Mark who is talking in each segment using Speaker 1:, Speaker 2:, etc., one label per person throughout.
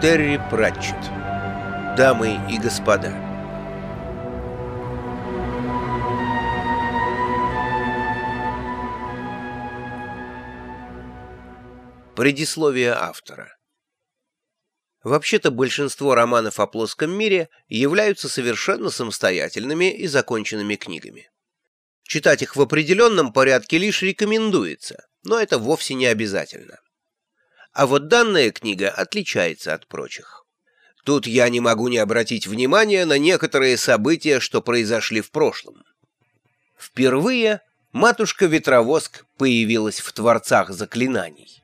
Speaker 1: Терри Пратчет. Дамы и господа. Предисловие автора. Вообще-то большинство романов о плоском мире являются совершенно самостоятельными и законченными книгами. Читать их в определенном порядке лишь рекомендуется, но это вовсе не обязательно. А вот данная книга отличается от прочих. Тут я не могу не обратить внимания на некоторые события, что произошли в прошлом. Впервые матушка-ветровоск появилась в Творцах Заклинаний.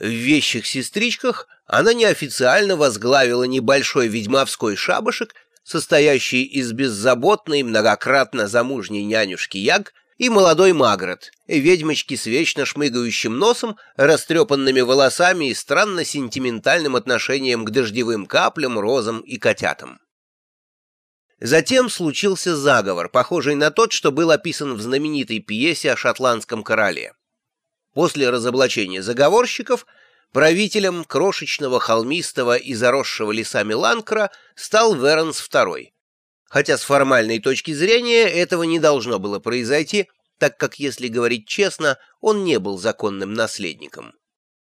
Speaker 1: В «Вещих сестричках» она неофициально возглавила небольшой ведьмовской шабашек, состоящий из беззаботной, многократно замужней нянюшки Яг и молодой Магрот, ведьмочки с вечно шмыгающим носом, растрепанными волосами и странно сентиментальным отношением к дождевым каплям, розам и котятам. Затем случился заговор, похожий на тот, что был описан в знаменитой пьесе о шотландском короле. После разоблачения заговорщиков правителем крошечного холмистого и заросшего лесами Ланкра стал Веронс II, хотя с формальной точки зрения этого не должно было произойти, так как, если говорить честно, он не был законным наследником.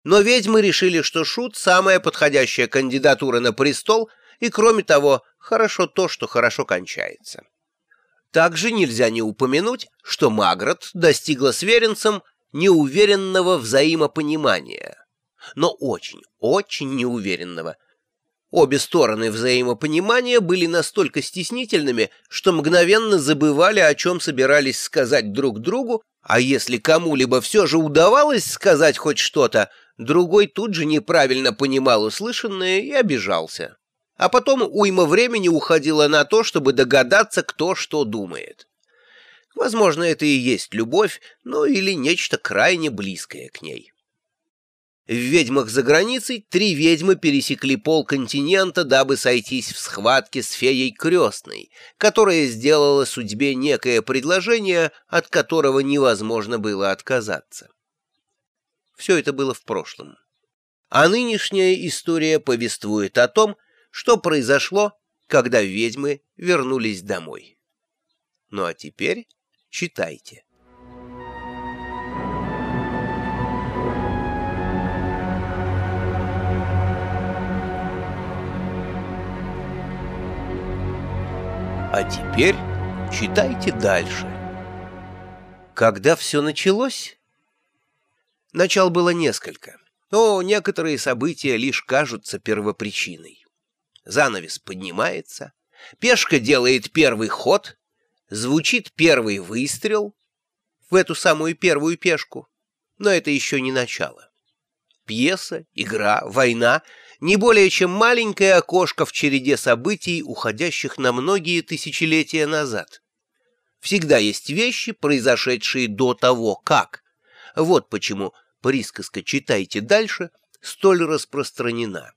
Speaker 1: Но ведьмы решили, что Шут — самая подходящая кандидатура на престол, и, кроме того, хорошо то, что хорошо кончается. Также нельзя не упомянуть, что Магрот достигла с Веренцем неуверенного взаимопонимания. Но очень, очень неуверенного — Обе стороны взаимопонимания были настолько стеснительными, что мгновенно забывали, о чем собирались сказать друг другу, а если кому-либо все же удавалось сказать хоть что-то, другой тут же неправильно понимал услышанное и обижался. А потом уйма времени уходила на то, чтобы догадаться, кто что думает. Возможно, это и есть любовь, ну или нечто крайне близкое к ней. В «Ведьмах за границей» три ведьмы пересекли полконтинента, дабы сойтись в схватке с феей крестной, которая сделала судьбе некое предложение, от которого невозможно было отказаться. Все это было в прошлом. А нынешняя история повествует о том, что произошло, когда ведьмы вернулись домой. Ну а теперь читайте. А теперь читайте дальше. Когда все началось? Начал было несколько, но некоторые события лишь кажутся первопричиной. Занавес поднимается, пешка делает первый ход, звучит первый выстрел в эту самую первую пешку, но это еще не начало. Пьеса, игра, война не более чем маленькое окошко в череде событий, уходящих на многие тысячелетия назад. Всегда есть вещи, произошедшие до того, как. Вот почему присказка «читайте дальше» столь распространена.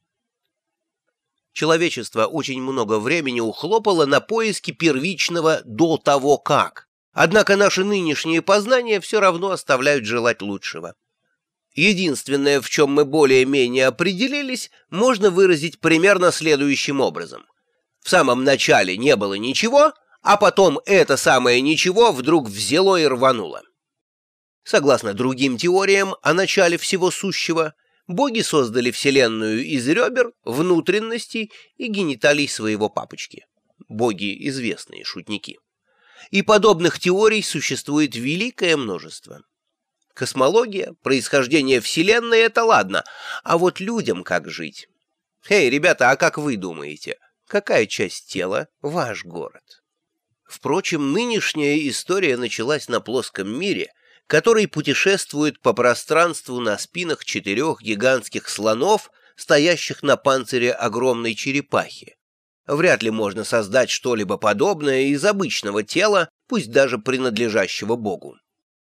Speaker 1: Человечество очень много времени ухлопало на поиски первичного «до того как». Однако наши нынешние познания все равно оставляют желать лучшего. Единственное, в чем мы более-менее определились, можно выразить примерно следующим образом. В самом начале не было ничего, а потом это самое ничего вдруг взяло и рвануло. Согласно другим теориям о начале всего сущего, боги создали Вселенную из ребер, внутренностей и гениталий своего папочки. Боги — известные шутники. И подобных теорий существует великое множество. Космология, происхождение Вселенной — это ладно, а вот людям как жить? Эй, ребята, а как вы думаете, какая часть тела ваш город? Впрочем, нынешняя история началась на плоском мире, который путешествует по пространству на спинах четырех гигантских слонов, стоящих на панцире огромной черепахи. Вряд ли можно создать что-либо подобное из обычного тела, пусть даже принадлежащего Богу.